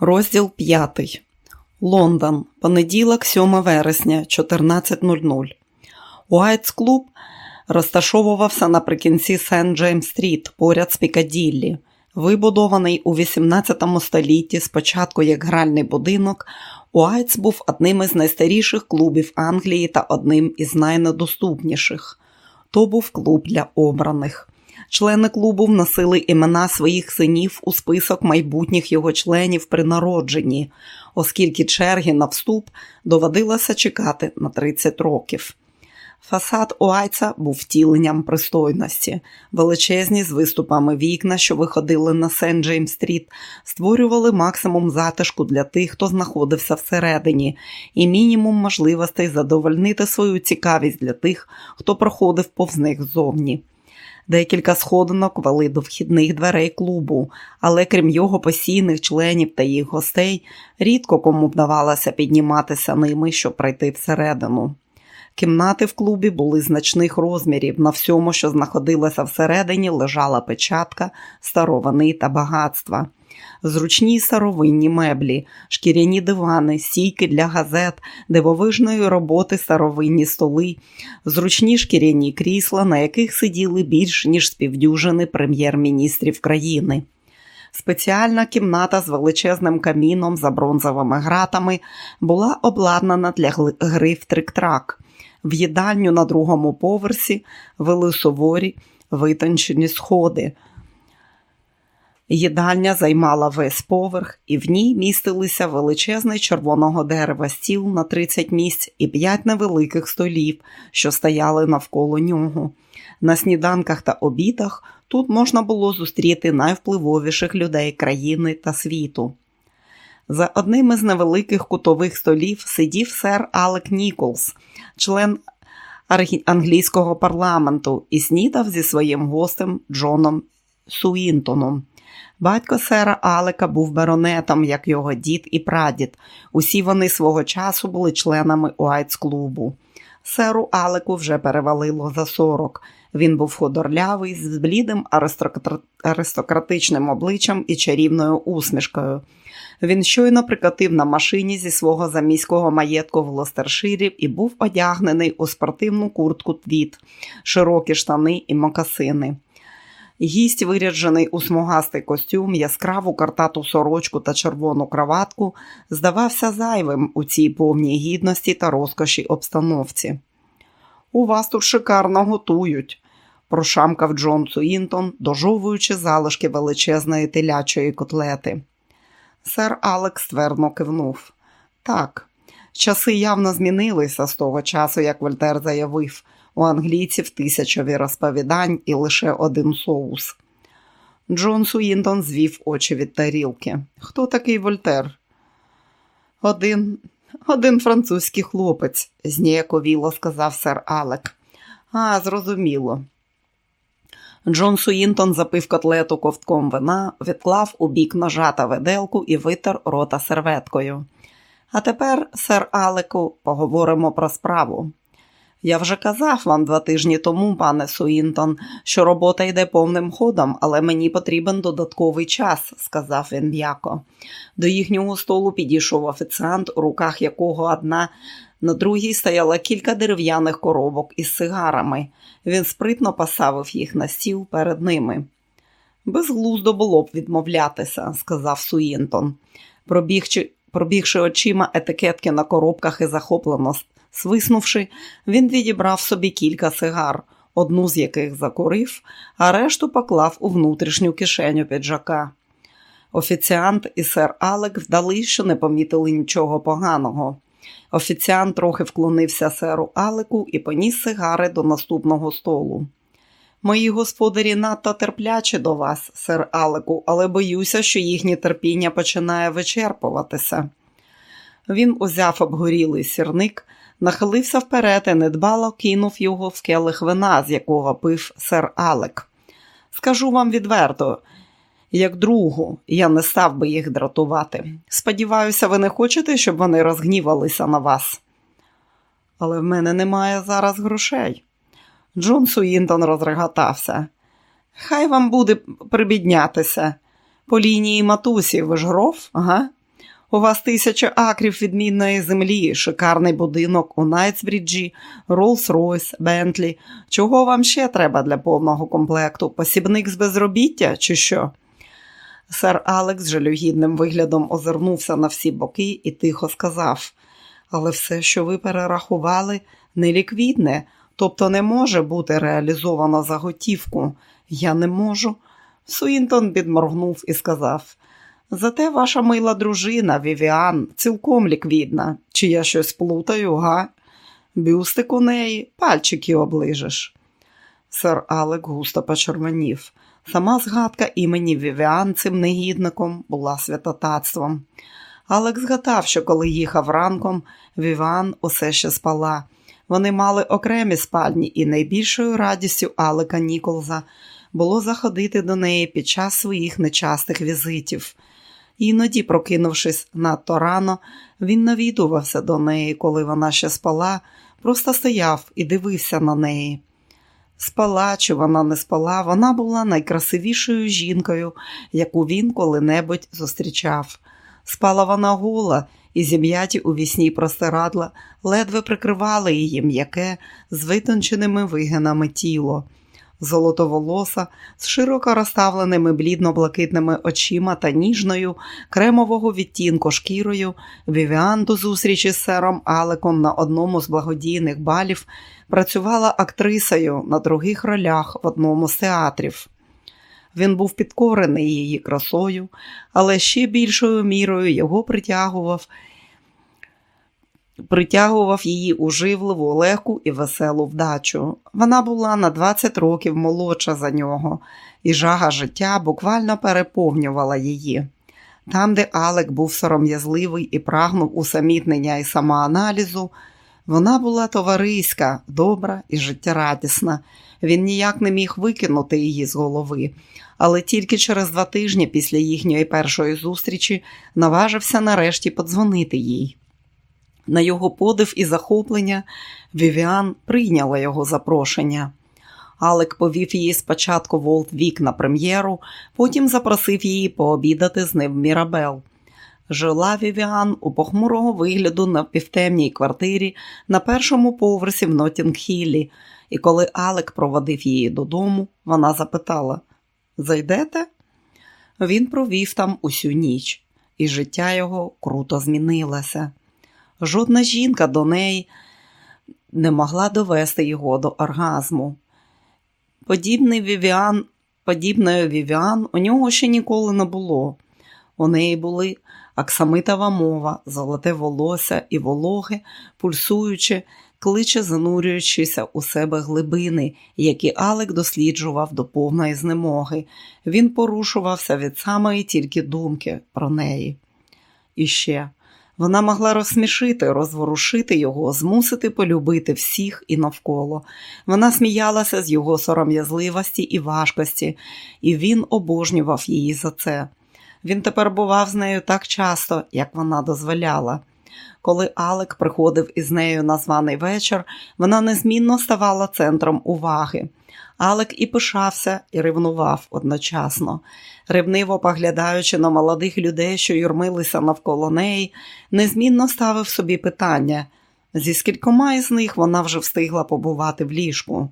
Розділ 5. Лондон. Понеділок, 7 вересня, 14.00. Уайтс клуб розташовувався наприкінці Сент Джеймс Стріт поряд з Пікаділлі. Вибудований у 18 столітті спочатку як гральний будинок, Уайтс був одним із найстаріших клубів Англії та одним із найнедоступніших. То був клуб для обраних. Члени клубу вносили імена своїх синів у список майбутніх його членів при народженні, оскільки черги на вступ доводилося чекати на 30 років. Фасад Уайца був втіленням пристойності. Величезні з виступами вікна, що виходили на Сент Джеймс Стріт, створювали максимум затишку для тих, хто знаходився всередині, і мінімум можливостей задовольнити свою цікавість для тих, хто проходив повз них ззовні. Декілька сходинок вели до вхідних дверей клубу, але крім його постійних членів та їх гостей, рідко кому вдавалося підніматися ними, щоб пройти всередину. Кімнати в клубі були значних розмірів. На всьому, що знаходилося всередині, лежала печатка, старовини та багатства. Зручні старовинні меблі, шкіряні дивани, стійки для газет, дивовижної роботи старовинні столи, зручні шкіряні крісла, на яких сиділи більш ніж співдюжини прем'єр-міністрів країни. Спеціальна кімната з величезним каміном за бронзовими гратами була обладнана для гри в трик-трак. В їдальню на другому поверсі вели суворі витончені сходи. Їдальня займала весь поверх, і в ній містилися величезний червоного дерева стіл на 30 місць і п'ять невеликих столів, що стояли навколо нього. На сніданках та обідах тут можна було зустріти найвпливовіших людей країни та світу. За одним із невеликих кутових столів сидів сер Алек Ніколс, член англійського парламенту, і снідав зі своїм гостем Джоном Суінтоном. Батько сера Алека був баронетом, як його дід і прадід. Усі вони свого часу були членами Уайтс-клубу. Серу Алеку вже перевалило за сорок. Він був ходорлявий, з блідим аристократичним обличчям і чарівною усмішкою. Він щойно прикатив на машині зі свого заміського маєтку в Лостерширі і був одягнений у спортивну куртку твіт, широкі штани і мокасини. Гість, виряджений у смугастий костюм, яскраву картату сорочку та червону краватку, здавався зайвим у цій повній гідності та розкоші обстановці. У вас тут шикарно готують, прошамкав Джон Суінтон, дожовуючи залишки величезної телячої котлети. Сер Алекс ствердно кивнув. Так, часи явно змінилися з того часу, як Вольтер заявив у англійців тисячові розповідань і лише один соус. Джон Суїндон звів очі від тарілки. Хто такий Вольтер? Один один французький хлопець, зніяковіло сказав сер Алек. А, зрозуміло. Джон Суїнтон запив котлету ковтком вина, відклав у бік ножа та веделку і витер рота серветкою. А тепер, сер Алеку, поговоримо про справу. Я вже казав вам два тижні тому, пане Суінтон, що робота йде повним ходом, але мені потрібен додатковий час, сказав він м'яко. До їхнього столу підійшов офіціант, у руках якого одна на другій стояло кілька дерев'яних коробок із сигарами. Він спритно поставив їх на стіл перед ними. Безглуздо було б відмовлятися, сказав Суїнтон, пробігши, пробігши очима етикетки на коробках і захоплено Свиснувши, він відібрав собі кілька сигар, одну з яких закурив, а решту поклав у внутрішню кишеню піджака. Офіціант і сер Алек вдали, що не помітили нічого поганого. Офіціант трохи вклонився серу Алеку і поніс сигари до наступного столу. Мої господарі надто терплячі до вас, сер Алеку, але боюся, що їхнє терпіння починає вичерпуватися. Він узяв обгорілий сірник, нахилився вперед і недбало кинув його в келих вина, з якого пив сер Алек. Скажу вам відверто, як другу, я не став би їх дратувати. Сподіваюся, ви не хочете, щоб вони розгнівалися на вас. Але в мене немає зараз грошей. Джон Суїнтон розреготався. Хай вам буде прибіднятися. По лінії матусі ви ж Роф, ага? У вас тисяча акрів відмінної землі, шикарний будинок у Найтсбріджі, Роллс-Ройс, Бентлі. Чого вам ще треба для повного комплекту? Посібник з безробіття чи що? Сер Алек з жалюгідним виглядом озирнувся на всі боки і тихо сказав: Але все, що ви перерахували, неліквідне, тобто не може бути реалізовано за готівку. Я не можу. Суінтон підморгнув і сказав: Зате ваша мила дружина, Вівіан, цілком ліквідна. Чи я щось плутаю, га? Бюстик у неї, пальчики оближеш. Сер Алек густо почервонів. Сама згадка імені Вівіан цим негідником була святотатством. Алек згадав, що коли їхав ранком, Вівіан усе ще спала. Вони мали окремі спальні, і найбільшою радістю Алека Ніколза було заходити до неї під час своїх нечастих візитів. Іноді, прокинувшись надто рано, він навідувався до неї, коли вона ще спала, просто стояв і дивився на неї. Спала чи вона не спала, вона була найкрасивішою жінкою, яку він коли-небудь зустрічав. Спала вона гола, і зім'яті у вісні простирадла ледве прикривали її м'яке з витонченими вигинами тіло золотоволоса, з широко розставленими блідно-блакитними очима та ніжною, кремового відтінку шкірою, Вівіан до зустрічі з сером Алеком на одному з благодійних балів працювала актрисою на других ролях в одному з театрів. Він був підкорений її красою, але ще більшою мірою його притягував притягував її уживливу, легку і веселу вдачу. Вона була на 20 років молодша за нього, і жага життя буквально переповнювала її. Там, де Алек був сором'язливий і прагнув усамітнення і самоаналізу, вона була товариська, добра і життєрадісна. Він ніяк не міг викинути її з голови, але тільки через два тижні після їхньої першої зустрічі наважився нарешті подзвонити їй. На його подив і захоплення Вівіан прийняла його запрошення. Алек повів її спочатку в Олд Вік на прем'єру, потім запросив її пообідати з ним в Мірабел. Жила Вівіан у похмурого вигляду напівтемній квартирі на першому поверсі в Нотінг-Хіллі, і коли Алек проводив її додому, вона запитала: Зайдете? Він провів там усю ніч, і життя його круто змінилося. Жодна жінка до неї не могла довести його до оргазму. Подібний Вівіан, подібної Вівіан у нього ще ніколи не було. У неї були аксамитова мова, золоте волосся і вологе, пульсуючи, кличе занурюючися у себе глибини, які Алек досліджував до повної знемоги. Він порушувався від самої тільки думки про неї. І ще вона могла розсмішити, розворушити його, змусити полюбити всіх і навколо. Вона сміялася з його сором'язливості і важкості, і він обожнював її за це. Він тепер бував з нею так часто, як вона дозволяла. Коли Алек приходив із нею на званий вечір, вона незмінно ставала центром уваги. Алек і пишався, і ревнував одночасно. Ревниво поглядаючи на молодих людей, що юрмилися навколо неї, незмінно ставив собі питання, зі скількома із них вона вже встигла побувати в ліжку.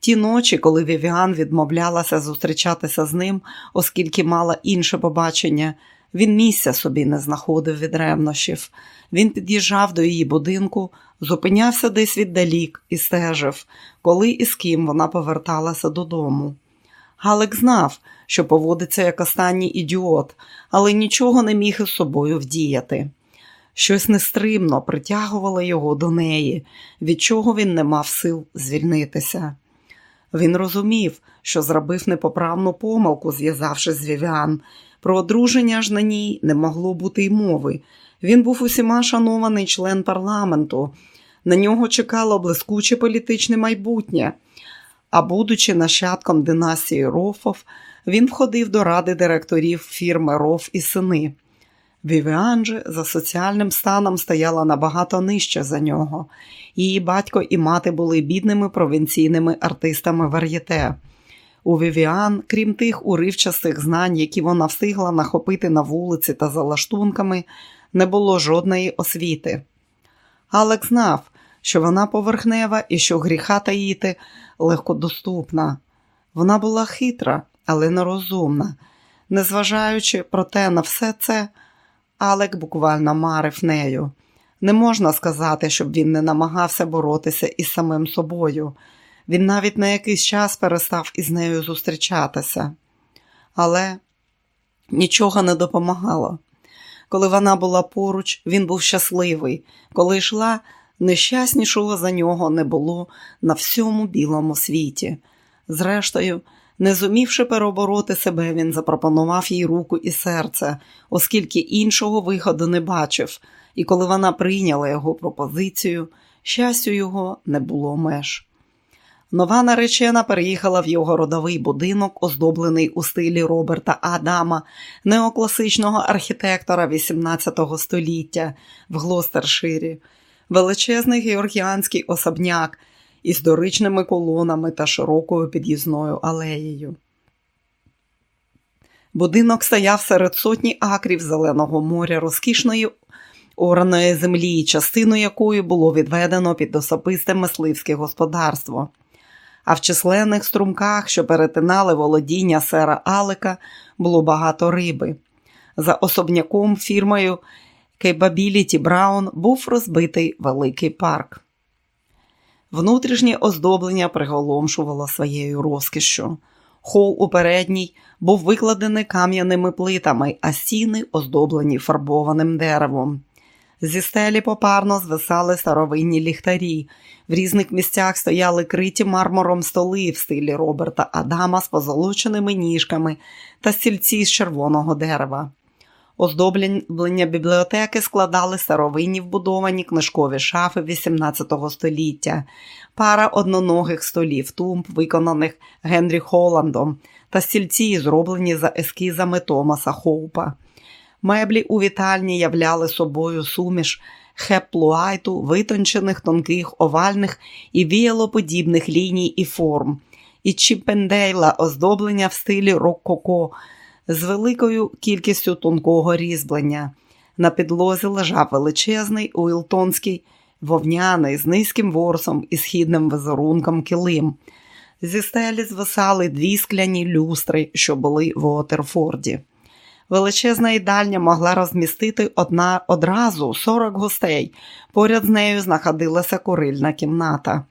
Ті ночі, коли Вівіан відмовлялася зустрічатися з ним, оскільки мала інше побачення, він місця собі не знаходив від ревнощів. Він під'їжджав до її будинку, зупинявся десь віддалік і стежив, коли і з ким вона поверталася додому. Галик знав, що поводиться як останній ідіот, але нічого не міг із собою вдіяти. Щось нестримно притягувало його до неї, від чого він не мав сил звільнитися. Він розумів, що зробив непоправну помилку, зв'язавшись з Вівіан. Про одруження ж на ній не могло бути й мови. Він був усіма шанований член парламенту. На нього чекало блискуче політичне майбутнє. А будучи нащадком династії Рофов, він входив до ради директорів фірми Роф і сини. Вівіан за соціальним станом стояла набагато нижче за нього. Її батько і мати були бідними провінційними артистами вар'єте. У Вівіан, крім тих уривчастих знань, які вона встигла нахопити на вулиці та за лаштунками, не було жодної освіти. Алек знав, що вона поверхнева і що гріха таїти легкодоступна. Вона була хитра, але нерозумна. Незважаючи проте на все це, Алек буквально марив нею. Не можна сказати, щоб він не намагався боротися із самим собою. Він навіть на якийсь час перестав із нею зустрічатися. Але нічого не допомагало. Коли вона була поруч, він був щасливий. Коли йшла, нещаснішого за нього не було на всьому білому світі. Зрештою, не зумівши перебороти себе, він запропонував їй руку і серце, оскільки іншого виходу не бачив, і коли вона прийняла його пропозицію, щастю його не було меж. Нова наречена переїхала в його родовий будинок, оздоблений у стилі Роберта Адама, неокласичного архітектора XVIII століття в Глостерширі, величезний георгіанський особняк із доричними колонами та широкою під'їзною алеєю. Будинок стояв серед сотні акрів зеленого моря, розкішної ораної землі, частину якої було відведено під особисте мисливське господарство а в численних струмках, що перетинали володіння сера Алека, було багато риби. За особняком фірмою Capability Браун був розбитий великий парк. Внутрішнє оздоблення приголомшувало своєю розкішшю. Хол у передній був викладений кам'яними плитами, а стіни оздоблені фарбованим деревом. Зі стелі попарно звисали старовинні ліхтарі. В різних місцях стояли криті мармуром столи в стилі Роберта Адама з позолоченими ніжками та стільці з червоного дерева. Оздоблення бібліотеки складали старовинні вбудовані книжкові шафи XVIII століття, пара одноногих столів, тумб, виконаних Генрі Холландом, та стільці, зроблені за ескізами Томаса Хоупа. Меблі у вітальні являли собою суміш хеплуайту, витончених тонких овальних і віялоподібних ліній і форм, і чіпендейла оздоблення в стилі рококо з великою кількістю тонкого різьблення. На підлозі лежав величезний уілтонський вовняний з низьким ворсом і східним визерунком килим. Зі стелі звисали дві скляні люстри, що були в Уотерфорді. Величезна їдальня могла розмістити одна одразу 40 гостей. Поряд з нею знаходилася курильна кімната.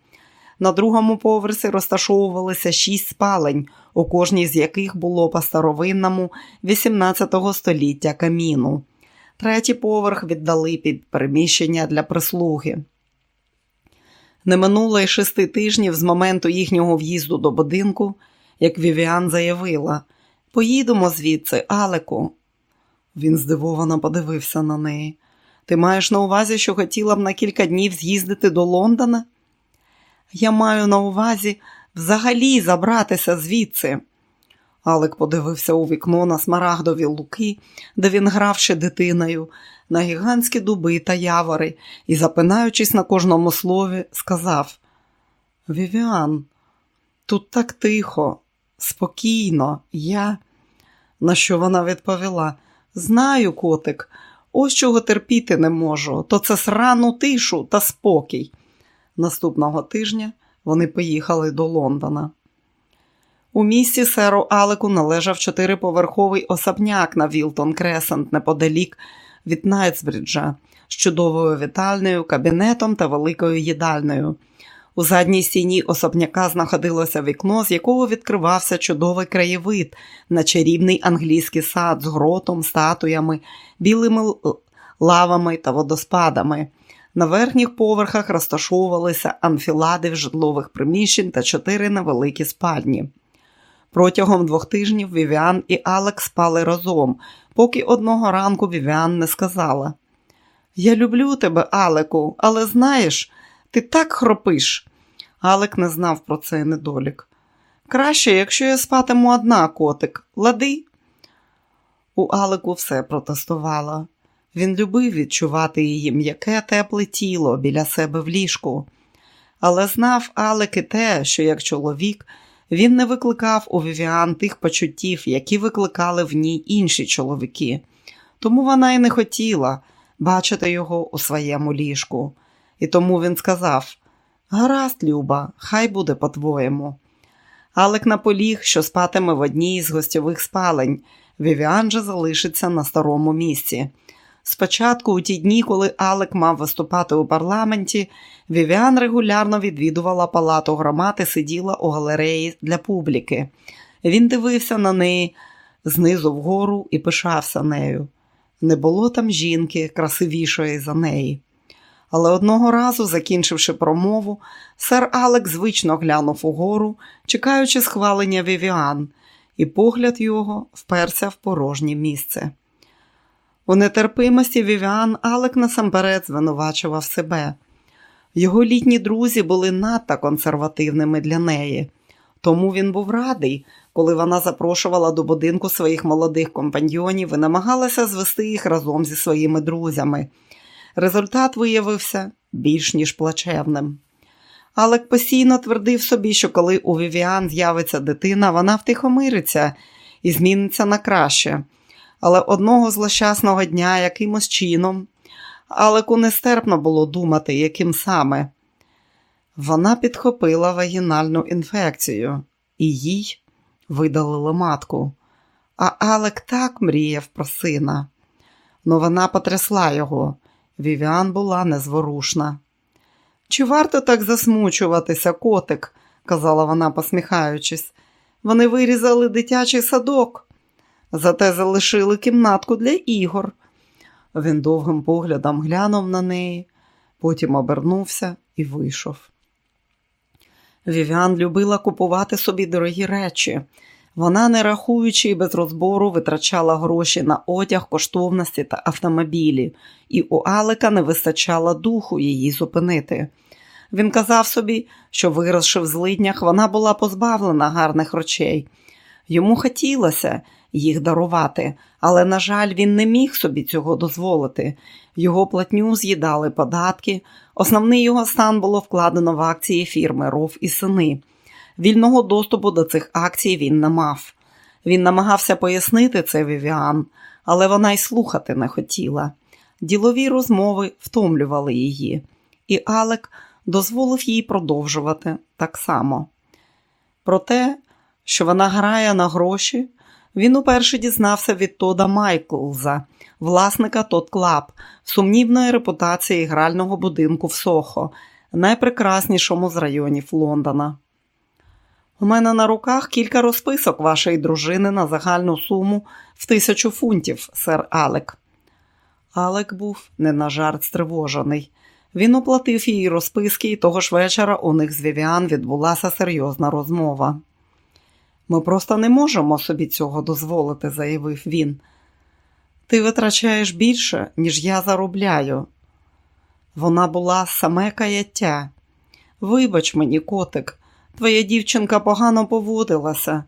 На другому поверсі розташовувалися шість спалень, у кожній з яких було по старовинному 18 століття каміну. Третій поверх віддали під приміщення для прислуги. Не минуло й шести тижнів з моменту їхнього в'їзду до будинку, як Вівіан заявила – Поїдемо звідси, Алеку. Він здивовано подивився на неї. Ти маєш на увазі, що хотіла б на кілька днів з'їздити до Лондона? Я маю на увазі взагалі забратися звідси. Алек подивився у вікно на смарагдові луки, де він грав ще дитиною, на гігантські дуби та явори і, запинаючись на кожному слові, сказав: Вівіан, тут так тихо, спокійно, я. На що вона відповіла: Знаю, котик, ось чого терпіти не можу, то це срану тишу та спокій. Наступного тижня вони поїхали до Лондона. У місті серу Алеку належав чотириповерховий особняк на Вілтон Кресент неподалік від Найтсбриджа з чудовою вітальною, кабінетом та великою їдальною. У задній стіні особняка знаходилося вікно, з якого відкривався чудовий краєвид на чарівний англійський сад з гротом, статуями, білими лавами та водоспадами. На верхніх поверхах розташовувалися анфілади житлових приміщень та чотири невеликі спальні. Протягом двох тижнів Вівіан і Алекс спали разом, поки одного ранку Вівіан не сказала: Я люблю тебе, Алеку, але знаєш. Ти так хропиш. Алек не знав про цей недолік. Краще, якщо я спатиму одна котик, лади. У Алеку все протестувало. Він любив відчувати її м'яке тепле тіло біля себе в ліжку, але знав Алек і те, що як чоловік Він не викликав у Вівіан тих почуттів, які викликали в ній інші чоловіки, тому вона й не хотіла бачити його у своєму ліжку. І тому він сказав: Гаразд, Люба, хай буде по-твоєму. Алек наполіг, що спатиме в одній із гостьових спалень. Вівіан же залишиться на старому місці. Спочатку, у ті дні, коли Алек мав виступати у парламенті, Вівіан регулярно відвідувала палату громад і сиділа у галереї для публіки. Він дивився на неї знизу вгору і пишався нею. Не було там жінки красивішої за неї. Але одного разу, закінчивши промову, сер Алек звично глянув угору, чекаючи схвалення Вівіан, і погляд його вперся в порожнє місце. У нетерпимості Вівіан Алек насамперед звинувачував себе. Його літні друзі були надто консервативними для неї, тому він був радий, коли вона запрошувала до будинку своїх молодих компаньйонів і намагалася звести їх разом зі своїми друзями. Результат виявився більш ніж плачевним. Алек постійно твердив собі, що коли у Вівіан з'явиться дитина, вона втихомириться і зміниться на краще. Але одного злощасного дня якимось чином Алеку нестерпно було думати, яким саме. Вона підхопила вагінальну інфекцію, і їй видалили матку. А Алек так мріяв про сина. Но вона потрясла його. Вівіан була незворушна. Чи варто так засмучуватися, котик? казала вона, посміхаючись. Вони вирізали дитячий садок, зате залишили кімнатку для ігор. Він довгим поглядом глянув на неї, потім обернувся і вийшов. Вівіан любила купувати собі дорогі речі. Вона, не рахуючи і без розбору, витрачала гроші на одяг, коштовності та автомобілі, і у Алека не вистачало духу її зупинити. Він казав собі, що, виросши в злиднях, вона була позбавлена гарних речей. Йому хотілося їх дарувати, але, на жаль, він не міг собі цього дозволити. Його платню з'їдали податки, основний його стан було вкладено в акції фірми Ров і сини. Вільного доступу до цих акцій він не мав. Він намагався пояснити це Вівіан, але вона й слухати не хотіла. Ділові розмови втомлювали її, і Алек дозволив їй продовжувати так само. Про те, що вона грає на гроші, він уперше дізнався від Тода Майклза, власника Тод Клаб, сумнівної репутації грального будинку в Сохо, найпрекраснішому з районів Лондона. У мене на руках кілька розписок вашої дружини на загальну суму в тисячу фунтів, сер Алек. Алек був не на жарт стривожений. Він оплатив її розписки, і того ж вечора у них з Вівіан відбулася серйозна розмова. Ми просто не можемо собі цього дозволити, заявив він. Ти витрачаєш більше, ніж я заробляю. Вона була саме каяття. Вибач мені, котик, твоя дівчинка погано поводилася,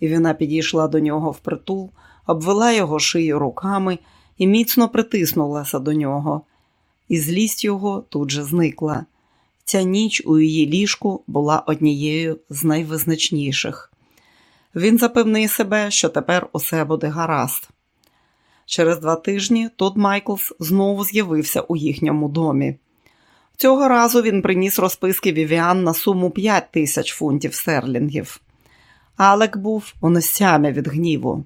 і вона підійшла до нього впритул, обвела його шию руками і міцно притиснулася до нього. І злість його тут же зникла. Ця ніч у її ліжку була однією з найвизначніших. Він запевнив себе, що тепер усе буде гаразд. Через два тижні Тод Майклс знову з'явився у їхньому домі. Цього разу він приніс розписки Вівіан на суму 5 тисяч фунтів стерлінгів. Алек був у нестямі від гніву.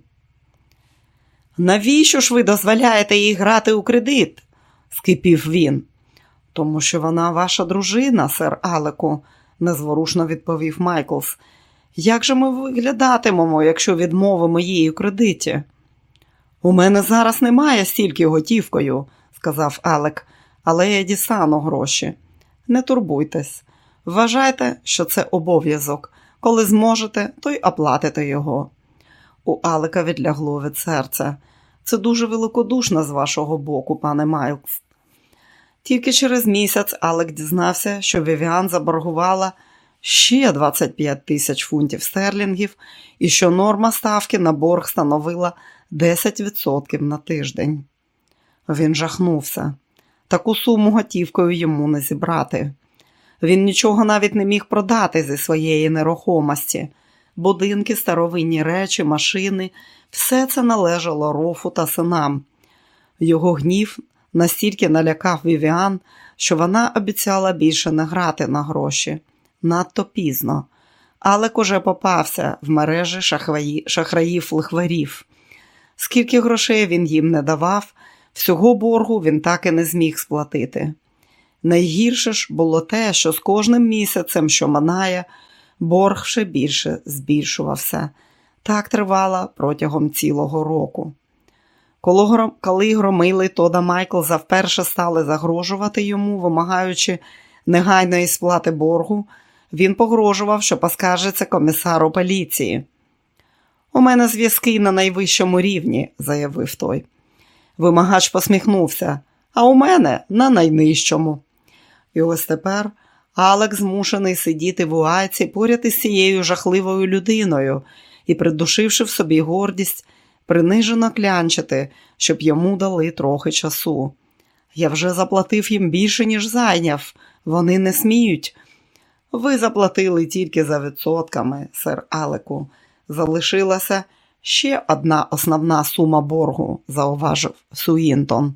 Навіщо ж ви дозволяєте їй грати у кредит? скипів він. Тому що вона ваша дружина, сер Алеку, незворушно відповів Майклс. Як же ми виглядатимемо, якщо відмовимо їй у кредиті? У мене зараз немає стільки готівкою, сказав Алек, але я дістану гроші. Не турбуйтесь, вважайте, що це обов'язок. Коли зможете, то й оплатите його. У Алека відлягло від серця. Це дуже великодушно з вашого боку, пане Майлкс. Тільки через місяць Алек дізнався, що Вівіан заборгувала ще 25 тисяч фунтів стерлінгів і що норма ставки на борг становила 10% на тиждень. Він жахнувся. Таку суму готівкою йому не зібрати. Він нічого навіть не міг продати зі своєї нерухомості. будинки, старовинні речі, машини все це належало рофу та синам. Його гнів настільки налякав Вівіан, що вона обіцяла більше не грати на гроші. Надто пізно. Алек уже попався в мережі шахраїв лихварів. Скільки грошей він їм не давав, всього боргу він так і не зміг сплатити. Найгірше ж було те, що з кожним місяцем, що минає, борг ще більше збільшувався. Так тривало протягом цілого року. Коли громили Тода Майклза вперше стали загрожувати йому, вимагаючи негайної сплати боргу, він погрожував, що поскаржиться комісару поліції. У мене зв'язки на найвищому рівні, заявив той. Вимагач посміхнувся, а у мене на найнижчому. І ось тепер Алек змушений сидіти в уайці поряд із цією жахливою людиною і, придушивши в собі гордість, принижено клянчити, щоб йому дали трохи часу. Я вже заплатив їм більше, ніж зайняв. Вони не сміють. Ви заплатили тільки за відсотками, сер Алеку. Залишилася ще одна основна сума боргу, зауважив Суїнтон.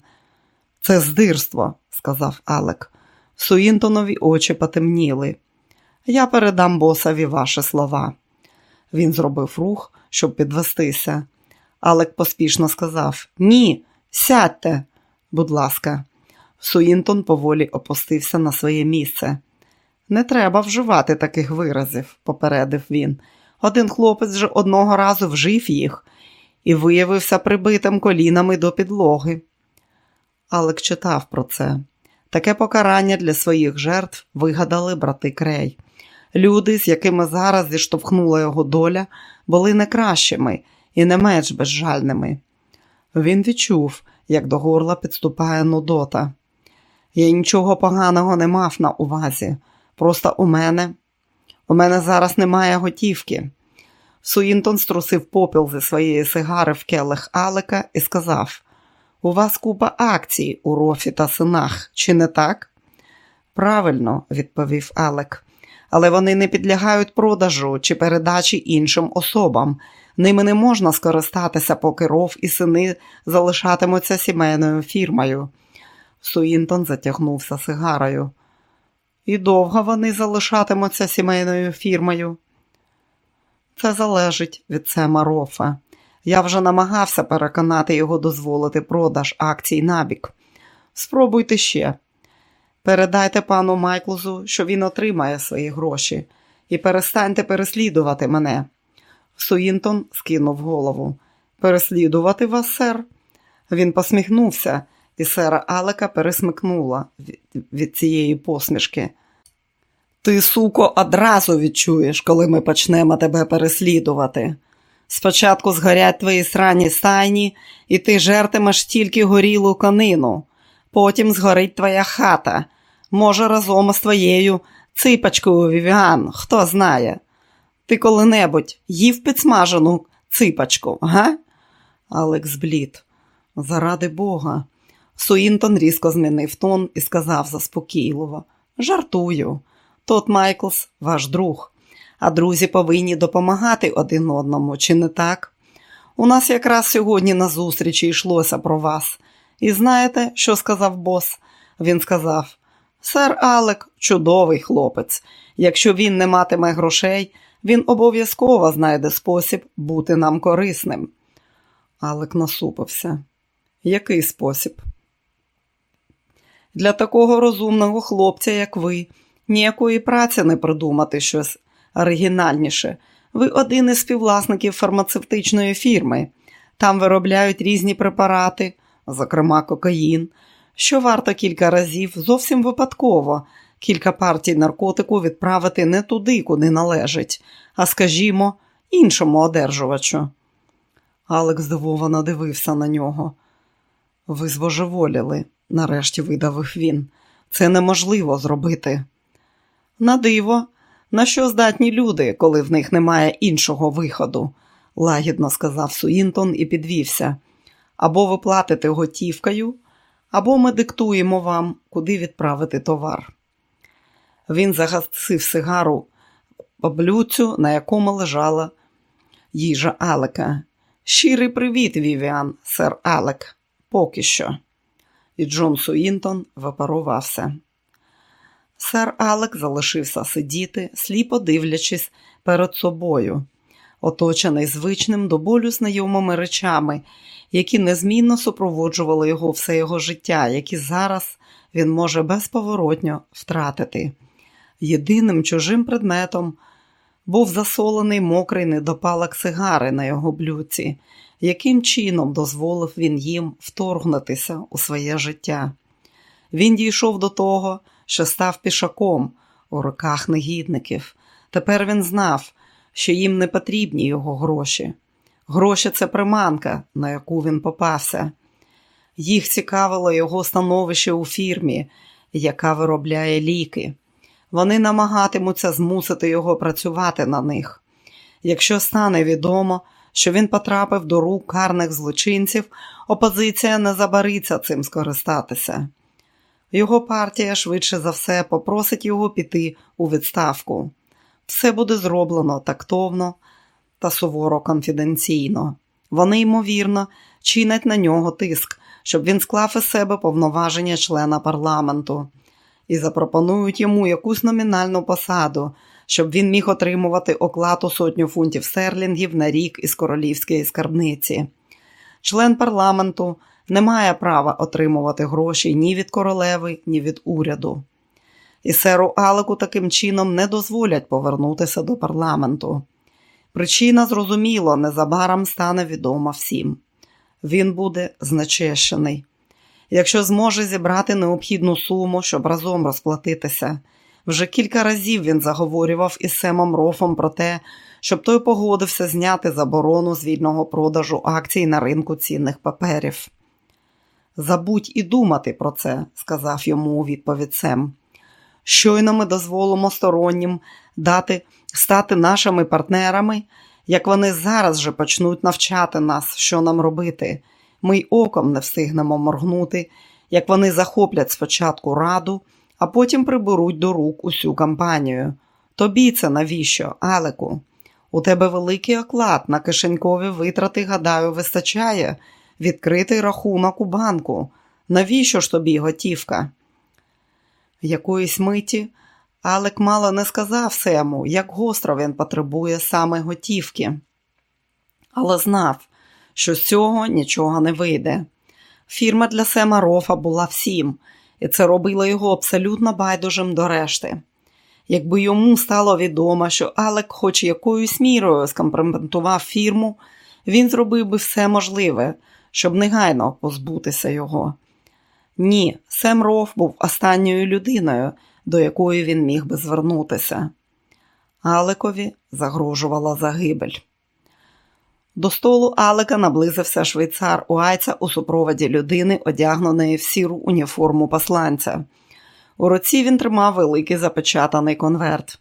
Це здирство, сказав Алек. Суїнтонові очі потемніли. Я передам босові ваші слова. Він зробив рух, щоб підвестися. Алек поспішно сказав: Ні, сядьте, будь ласка. Суїнтон поволі опустився на своє місце. Не треба вживати таких виразів, попередив він. Один хлопець вже одного разу вжив їх і виявився прибитим колінами до підлоги. Алек читав про це. Таке покарання для своїх жертв вигадали брати Крей. Люди, з якими зараз зіштовхнула його доля, були не кращими і не менш безжальними. Він відчув, як до горла підступає Нудота. Я нічого поганого не мав на увазі. Просто у мене у мене зараз немає готівки. Суїнтон струсив попіл зі своєї сигари в келих Алека і сказав: У вас купа акцій у рофі та синах, чи не так? Правильно, відповів Алек, але вони не підлягають продажу чи передачі іншим особам. Ними не можна скористатися, поки ров і сини залишатимуться сімейною фірмою. Суїнтон затягнувся сигарою. І довго вони залишатимуться сімейною фірмою. Це залежить від Сема Рофа. Я вже намагався переконати його дозволити продаж акцій набік. Спробуйте ще. Передайте пану Майклзу, що він отримає свої гроші, і перестаньте переслідувати мене. Суїнтон скинув голову. Переслідувати вас, сер? Він посміхнувся, і сера Алека пересмикнула від цієї посмішки. Ти, суко, одразу відчуєш, коли ми почнемо тебе переслідувати. Спочатку згорять твої срані стайні, і ти жертимеш тільки горілу конину. Потім згорить твоя хата. Може, разом із твоєю ципачкою Вівіан, хто знає. Ти коли-небудь їв підсмажену ципачку, га? Алек зблід. Заради Бога. Суїнтон різко змінив тон і сказав заспокійливо: Жартую. Тод Майклз ваш друг, а друзі повинні допомагати один одному, чи не так? У нас якраз сьогодні на зустрічі йшлося про вас. І знаєте, що сказав бос? Він сказав: Сер Алек чудовий хлопець. Якщо він не матиме грошей, він обов'язково знайде спосіб бути нам корисним. Алек насупився. Який спосіб? Для такого розумного хлопця, як ви, ніякої праці не придумати щось оригінальніше. Ви один із співвласників фармацевтичної фірми. Там виробляють різні препарати, зокрема кокаїн, що варто кілька разів зовсім випадково кілька партій наркотику відправити не туди, куди належить, а, скажімо, іншому одержувачу. Алекс здивовано дивився на нього. Ви збожеволіли, нарешті видавив він. Це неможливо зробити. На диво, на що здатні люди, коли в них немає іншого виходу, лагідно сказав Суінтон і підвівся. Або ви платите готівкою, або ми диктуємо вам, куди відправити товар. Він загасив сигару по на якому лежала їжа Алека. Щирий привіт, Вівіан, сер Алек, поки що. І Джон Суінтон випарувався. Сер Алек залишився сидіти, сліпо дивлячись перед собою, оточений звичним до болю знайомими речами, які незмінно супроводжували його все його життя, які зараз він може безповоротньо втратити. Єдиним чужим предметом був засолений мокрий недопалок сигари на його блюдці, яким чином дозволив він їм вторгнутися у своє життя. Він дійшов до того, що став пішаком у руках негідників. Тепер він знав, що їм не потрібні його гроші. Гроші це приманка, на яку він попався. Їх цікавило його становище у фірмі, яка виробляє ліки. Вони намагатимуться змусити його працювати на них. Якщо стане відомо, що він потрапив до рук карних злочинців, опозиція не забариться цим скористатися. Його партія швидше за все попросить його піти у відставку. Все буде зроблено тактовно та суворо конфіденційно. Вони, ймовірно, чинять на нього тиск, щоб він склав із себе повноваження члена парламенту і запропонують йому якусь номінальну посаду, щоб він міг отримувати оклад у сотню фунтів стерлінгів на рік із королівської скарбниці. Член парламенту не має права отримувати гроші ні від королеви, ні від уряду. І серу Алеку таким чином не дозволять повернутися до парламенту. Причина, зрозуміло, незабаром стане відома всім. Він буде значещений. Якщо зможе зібрати необхідну суму, щоб разом розплатитися. Вже кілька разів він заговорював із Семом Рофом про те, щоб той погодився зняти заборону з вільного продажу акцій на ринку цінних паперів. Забудь і думати про це, сказав йому у відповідь Сем. Щойно ми дозволимо стороннім дати стати нашими партнерами, як вони зараз же почнуть навчати нас, що нам робити. Ми й оком не встигнемо моргнути, як вони захоплять спочатку раду, а потім приберуть до рук усю кампанію. Тобі це навіщо, Алеку? У тебе великий оклад на кишенькові витрати, гадаю, вистачає, відкритий рахунок у банку. Навіщо ж тобі готівка? Якоїсь миті Алек мало не сказав Сему, як гостро він потребує саме готівки, але знав, що з цього нічого не вийде. Фірма для Сема Рофа була всім, і це робило його абсолютно байдужим до решти. Якби йому стало відомо, що Алек, хоч якоюсь мірою скомпрометував фірму, він зробив би все можливе, щоб негайно позбутися його. Ні, Сем Роф був останньою людиною, до якої він міг би звернутися. Алекові загрожувала загибель. До столу Алека наблизився швейцар Уайца у супроводі людини, одягненої в сіру уніформу посланця. У руці він тримав великий запечатаний конверт.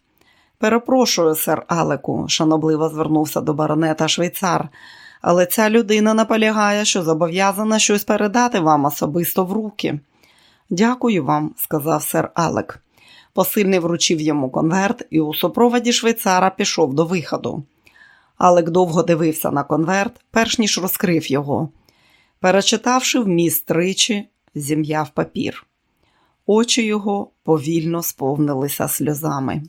Перепрошую, сер Алеку, шанобливо звернувся до баронета швейцар, але ця людина наполягає, що зобов'язана щось передати вам особисто в руки. Дякую вам, сказав сер Алек. Посильний вручив йому конверт і у супроводі швейцара пішов до виходу. Алек довго дивився на конверт, перш ніж розкрив його. Перечитавши вміст тричі, зім'яв папір. Очі його повільно сповнилися сльозами.